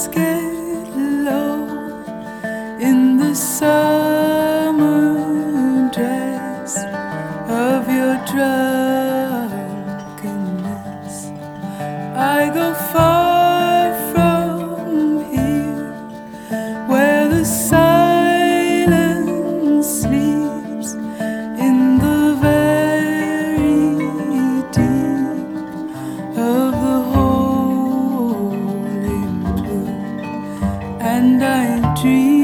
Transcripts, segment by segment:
clouds get low in the summer dress of your dress. my dream.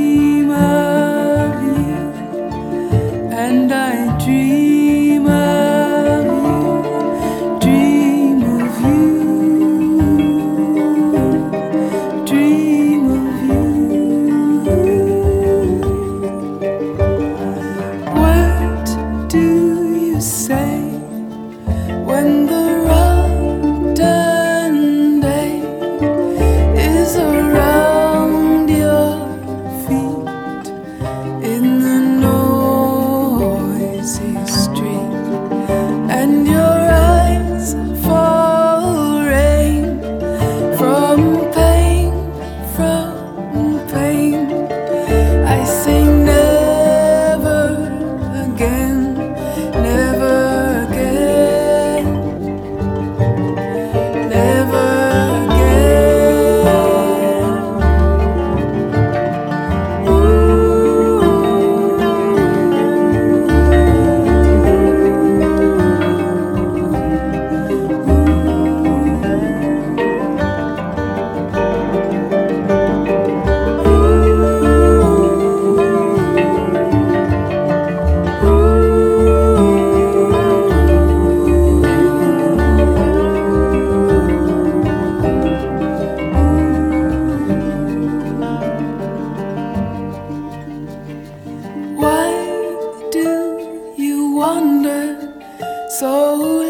so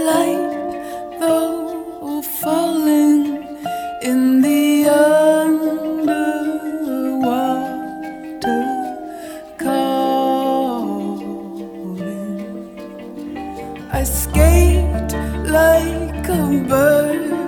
light, though falling in the underwater calling. I skate like a bird.